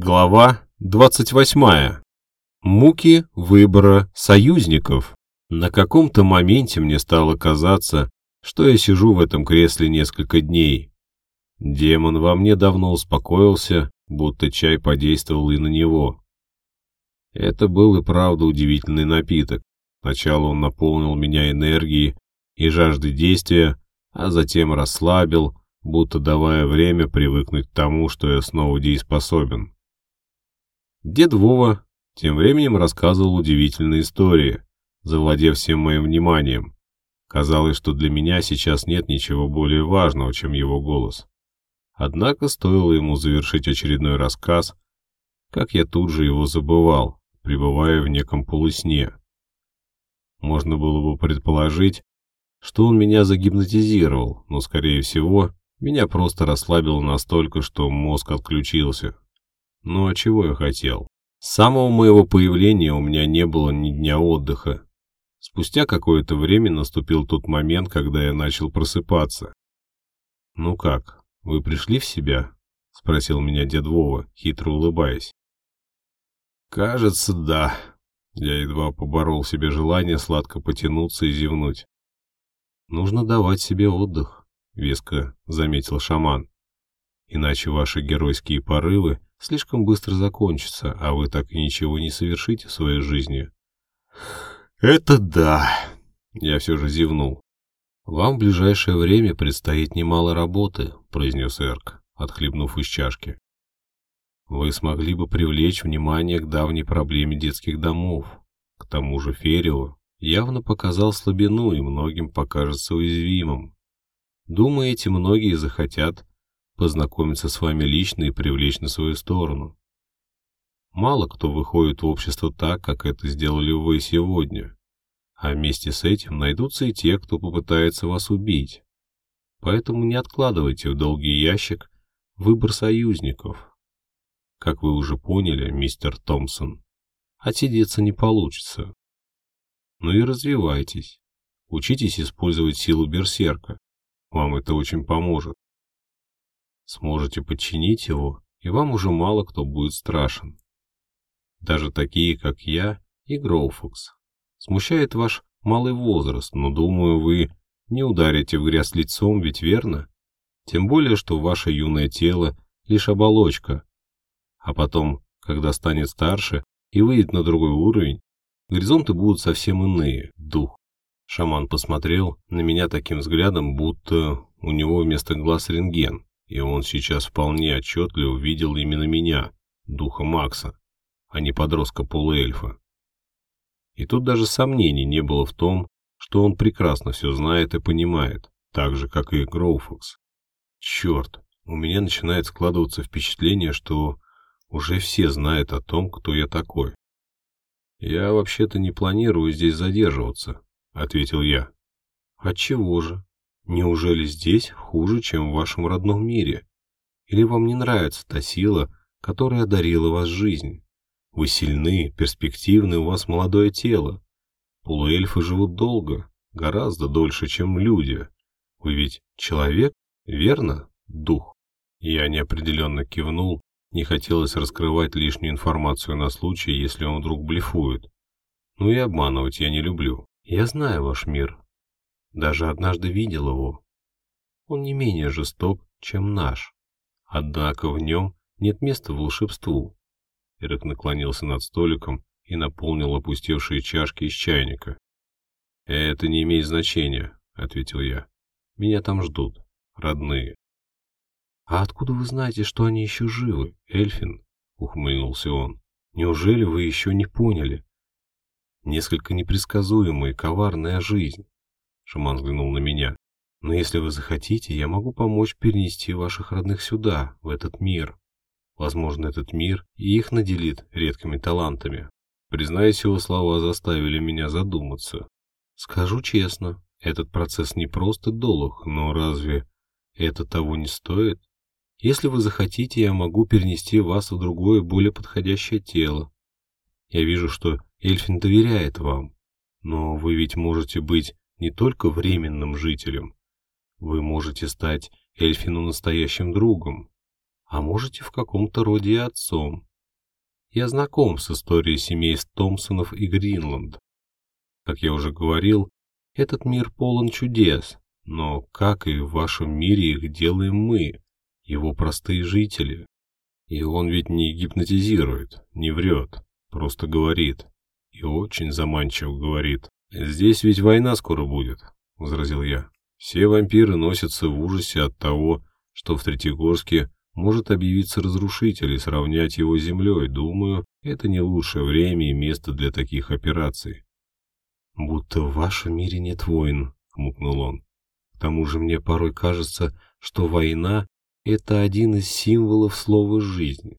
Глава 28. Муки выбора союзников. На каком-то моменте мне стало казаться, что я сижу в этом кресле несколько дней. Демон во мне давно успокоился, будто чай подействовал и на него. Это был и правда удивительный напиток. Сначала он наполнил меня энергией и жаждой действия, а затем расслабил, будто давая время привыкнуть к тому, что я снова дееспособен. Дед Вова тем временем рассказывал удивительные истории, завладев всем моим вниманием. Казалось, что для меня сейчас нет ничего более важного, чем его голос. Однако стоило ему завершить очередной рассказ, как я тут же его забывал, пребывая в неком полусне. Можно было бы предположить, что он меня загипнотизировал, но, скорее всего, меня просто расслабило настолько, что мозг отключился. Ну а чего я хотел? С самого моего появления у меня не было ни дня отдыха. Спустя какое-то время наступил тот момент, когда я начал просыпаться. «Ну как, вы пришли в себя?» — спросил меня дед Вова, хитро улыбаясь. «Кажется, да». Я едва поборол себе желание сладко потянуться и зевнуть. «Нужно давать себе отдых», — веско заметил шаман. «Иначе ваши геройские порывы слишком быстро закончится, а вы так и ничего не совершите в своей жизни. Это да, я все же зевнул. Вам в ближайшее время предстоит немало работы, произнес Эрк, отхлебнув из чашки. Вы смогли бы привлечь внимание к давней проблеме детских домов. К тому же Ферио явно показал слабину и многим покажется уязвимым. Думаете, многие захотят познакомиться с вами лично и привлечь на свою сторону. Мало кто выходит в общество так, как это сделали вы сегодня. А вместе с этим найдутся и те, кто попытается вас убить. Поэтому не откладывайте в долгий ящик выбор союзников. Как вы уже поняли, мистер Томпсон, отсидеться не получится. Ну и развивайтесь. Учитесь использовать силу берсерка. Вам это очень поможет. Сможете подчинить его, и вам уже мало кто будет страшен. Даже такие, как я и Гроуфокс. Смущает ваш малый возраст, но, думаю, вы не ударите в грязь лицом, ведь верно? Тем более, что ваше юное тело — лишь оболочка. А потом, когда станет старше и выйдет на другой уровень, горизонты будут совсем иные, дух. Шаман посмотрел на меня таким взглядом, будто у него вместо глаз рентген и он сейчас вполне отчетливо видел именно меня, духа Макса, а не подростка полуэльфа. И тут даже сомнений не было в том, что он прекрасно все знает и понимает, так же, как и Гроуфокс. Черт, у меня начинает складываться впечатление, что уже все знают о том, кто я такой. «Я вообще-то не планирую здесь задерживаться», — ответил я. «Отчего же?» Неужели здесь хуже, чем в вашем родном мире? Или вам не нравится та сила, которая одарила вас жизнь? Вы сильны, перспективны, у вас молодое тело. Полуэльфы живут долго, гораздо дольше, чем люди. Вы ведь человек, верно, дух? Я неопределенно кивнул, не хотелось раскрывать лишнюю информацию на случай, если он вдруг блефует. Ну и обманывать я не люблю. Я знаю ваш мир, даже однажды видел его. Он не менее жесток, чем наш. Однако в нем нет места волшебству. Эрик наклонился над столиком и наполнил опустевшие чашки из чайника. «Это не имеет значения», — ответил я. «Меня там ждут, родные». «А откуда вы знаете, что они еще живы, Эльфин?» — ухмыльнулся он. «Неужели вы еще не поняли? Несколько непредсказуемая и коварная жизнь. Шаман взглянул на меня. «Но если вы захотите, я могу помочь перенести ваших родных сюда, в этот мир. Возможно, этот мир и их наделит редкими талантами». Признаюсь, его слова заставили меня задуматься. Скажу честно, этот процесс не просто долг, но разве это того не стоит? Если вы захотите, я могу перенести вас в другое, более подходящее тело. Я вижу, что Эльфин доверяет вам, но вы ведь можете быть не только временным жителем. Вы можете стать Эльфину настоящим другом, а можете в каком-то роде и отцом. я знаком с историей семейств Томпсонов и Гринланд. Как я уже говорил, этот мир полон чудес, но, как и в вашем мире, их делаем мы, его простые жители. И он ведь не гипнотизирует, не врет, просто говорит. И очень заманчиво говорит. «Здесь ведь война скоро будет», — возразил я. «Все вампиры носятся в ужасе от того, что в Третьегорске может объявиться разрушитель и сравнять его с землей. Думаю, это не лучшее время и место для таких операций». «Будто в вашем мире нет войн», — хмукнул он. «К тому же мне порой кажется, что война — это один из символов слова «жизнь».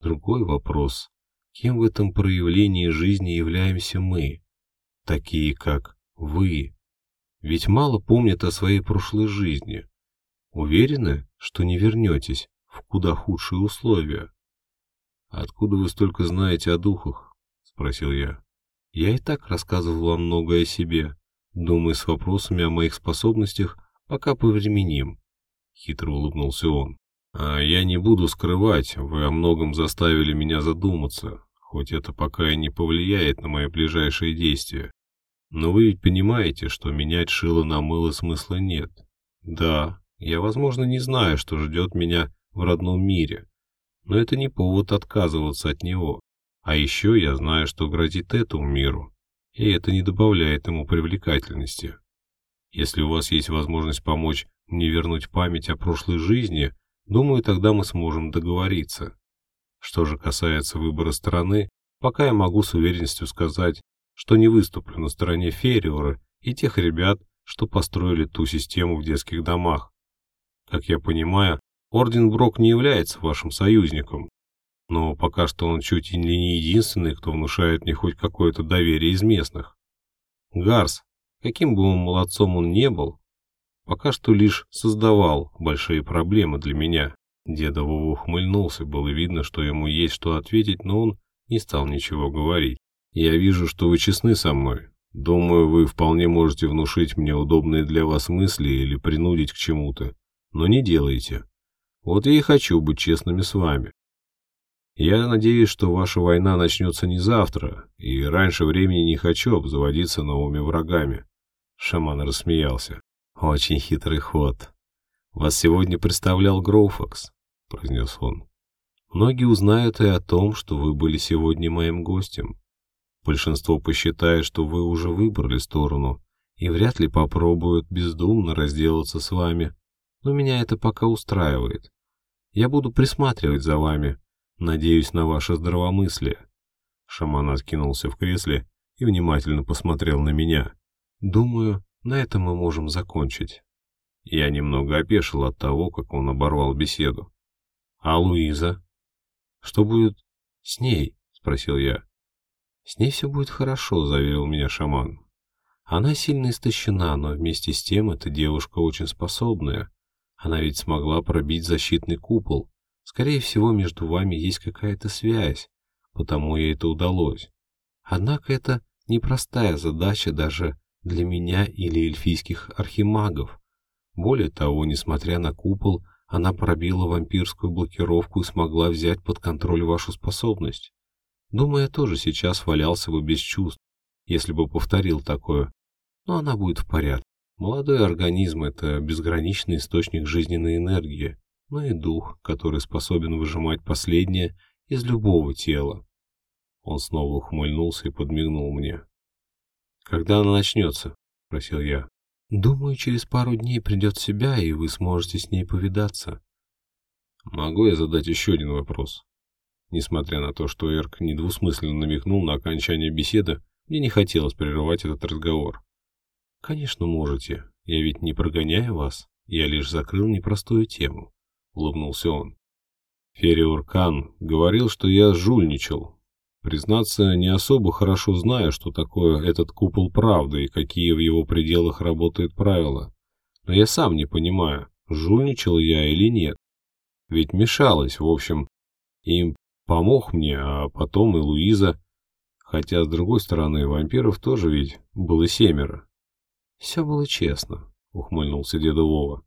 Другой вопрос Кем в этом проявлении жизни являемся мы, такие как вы? Ведь мало помнят о своей прошлой жизни. Уверены, что не вернетесь в куда худшие условия? «Откуда вы столько знаете о духах?» — спросил я. «Я и так рассказывал вам многое о себе. Думаю, с вопросами о моих способностях пока повременим», — хитро улыбнулся он. А я не буду скрывать, вы о многом заставили меня задуматься, хоть это пока и не повлияет на мои ближайшие действия. Но вы ведь понимаете, что менять шило на мыло смысла нет. Да, я, возможно, не знаю, что ждет меня в родном мире, но это не повод отказываться от него. А еще я знаю, что грозит этому миру, и это не добавляет ему привлекательности. Если у вас есть возможность помочь мне вернуть память о прошлой жизни, Думаю, тогда мы сможем договориться. Что же касается выбора стороны, пока я могу с уверенностью сказать, что не выступлю на стороне Фериора и тех ребят, что построили ту систему в детских домах. Как я понимаю, Орден Брок не является вашим союзником, но пока что он чуть ли не единственный, кто внушает мне хоть какое-то доверие из местных. Гарс, каким бы он молодцом он не был, пока что лишь создавал большие проблемы для меня. Деда Вова ухмыльнулся, было видно, что ему есть что ответить, но он не стал ничего говорить. «Я вижу, что вы честны со мной. Думаю, вы вполне можете внушить мне удобные для вас мысли или принудить к чему-то, но не делайте. Вот я и хочу быть честными с вами. Я надеюсь, что ваша война начнется не завтра, и раньше времени не хочу обзаводиться новыми врагами». Шаман рассмеялся. «Очень хитрый ход. Вас сегодня представлял Гроуфакс», — произнес он. «Многие узнают и о том, что вы были сегодня моим гостем. Большинство посчитает, что вы уже выбрали сторону и вряд ли попробуют бездумно разделаться с вами. Но меня это пока устраивает. Я буду присматривать за вами, надеюсь на ваше здравомыслие». Шаман откинулся в кресле и внимательно посмотрел на меня. «Думаю, на этом мы можем закончить. Я немного опешил от того, как он оборвал беседу. А Луиза? Что будет с ней? Спросил я. С ней все будет хорошо, заверил меня шаман. Она сильно истощена, но вместе с тем эта девушка очень способная. Она ведь смогла пробить защитный купол. Скорее всего, между вами есть какая-то связь, потому ей это удалось. Однако это непростая задача даже для меня или эльфийских архимагов. Более того, несмотря на купол, она пробила вампирскую блокировку и смогла взять под контроль вашу способность. Думаю, я тоже сейчас валялся бы без чувств, если бы повторил такое. Но она будет в порядке. Молодой организм – это безграничный источник жизненной энергии, но и дух, который способен выжимать последнее из любого тела. Он снова ухмыльнулся и подмигнул мне. «Когда она начнется?» — спросил я. «Думаю, через пару дней придет в себя, и вы сможете с ней повидаться». «Могу я задать еще один вопрос?» Несмотря на то, что Эрк недвусмысленно намекнул на окончание беседы, мне не хотелось прерывать этот разговор. «Конечно можете. Я ведь не прогоняю вас. Я лишь закрыл непростую тему», — улыбнулся он. Фериор Кан говорил, что я жульничал, Признаться, не особо хорошо знаю, что такое этот купол правды и какие в его пределах работают правила. Но я сам не понимаю, жульничал я или нет. Ведь мешалось, в общем. Им помог мне, а потом и Луиза. Хотя, с другой стороны, вампиров тоже ведь было семеро. Все было честно, ухмыльнулся деда Вова.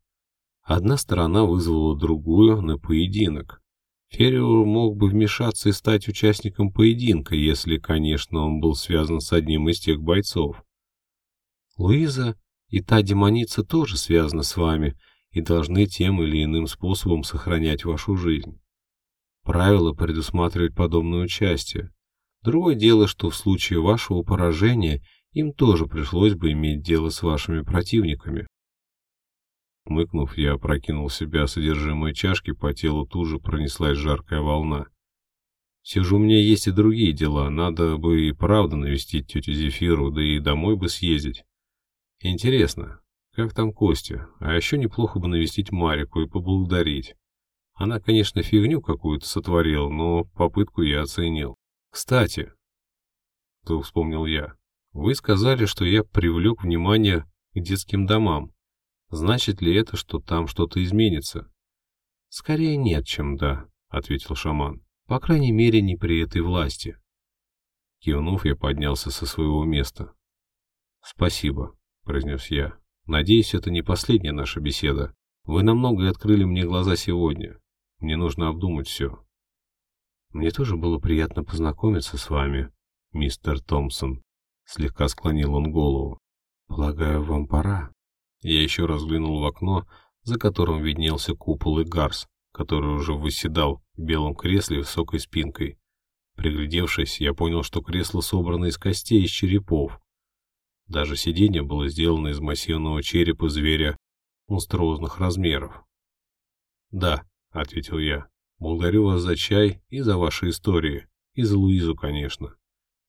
Одна сторона вызвала другую на поединок. Ферриор мог бы вмешаться и стать участником поединка, если, конечно, он был связан с одним из тех бойцов. Луиза и та демоница тоже связаны с вами и должны тем или иным способом сохранять вашу жизнь. Правила предусматривают подобное участие. Другое дело, что в случае вашего поражения им тоже пришлось бы иметь дело с вашими противниками. Мыкнув, я опрокинул себя содержимое чашки, по телу тут же пронеслась жаркая волна. Все же у меня есть и другие дела, надо бы и правда навестить тетю Зефиру, да и домой бы съездить. Интересно, как там Костя? А еще неплохо бы навестить Марику и поблагодарить. Она, конечно, фигню какую-то сотворила, но попытку я оценил. Кстати, то вспомнил я, вы сказали, что я привлек внимание к детским домам. Значит ли это, что там что-то изменится? Скорее нет, чем да, ответил шаман. По крайней мере, не при этой власти. Кивнув, я поднялся со своего места. Спасибо, произнес я. Надеюсь, это не последняя наша беседа. Вы на многое открыли мне глаза сегодня. Мне нужно обдумать все. Мне тоже было приятно познакомиться с вами, мистер Томпсон. Слегка склонил он голову. Полагаю, вам пора. Я еще раз взглянул в окно, за которым виднелся купол и гарс, который уже выседал в белом кресле высокой спинкой. Приглядевшись, я понял, что кресло собрано из костей и черепов. Даже сиденье было сделано из массивного черепа зверя монструозных размеров. «Да», — ответил я, — «благодарю вас за чай и за ваши истории, и за Луизу, конечно.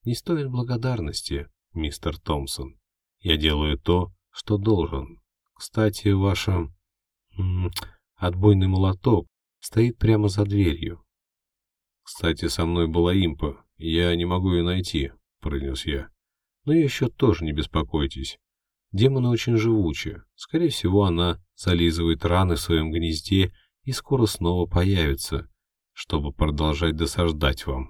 Не стоит благодарности, мистер Томпсон. Я делаю то, что должен. Кстати, ваша... отбойный молоток стоит прямо за дверью. Кстати, со мной была импа. Я не могу ее найти, произнес я. Но еще тоже не беспокойтесь. Демоны очень живучи. Скорее всего, она зализывает раны в своем гнезде и скоро снова появится, чтобы продолжать досаждать вам.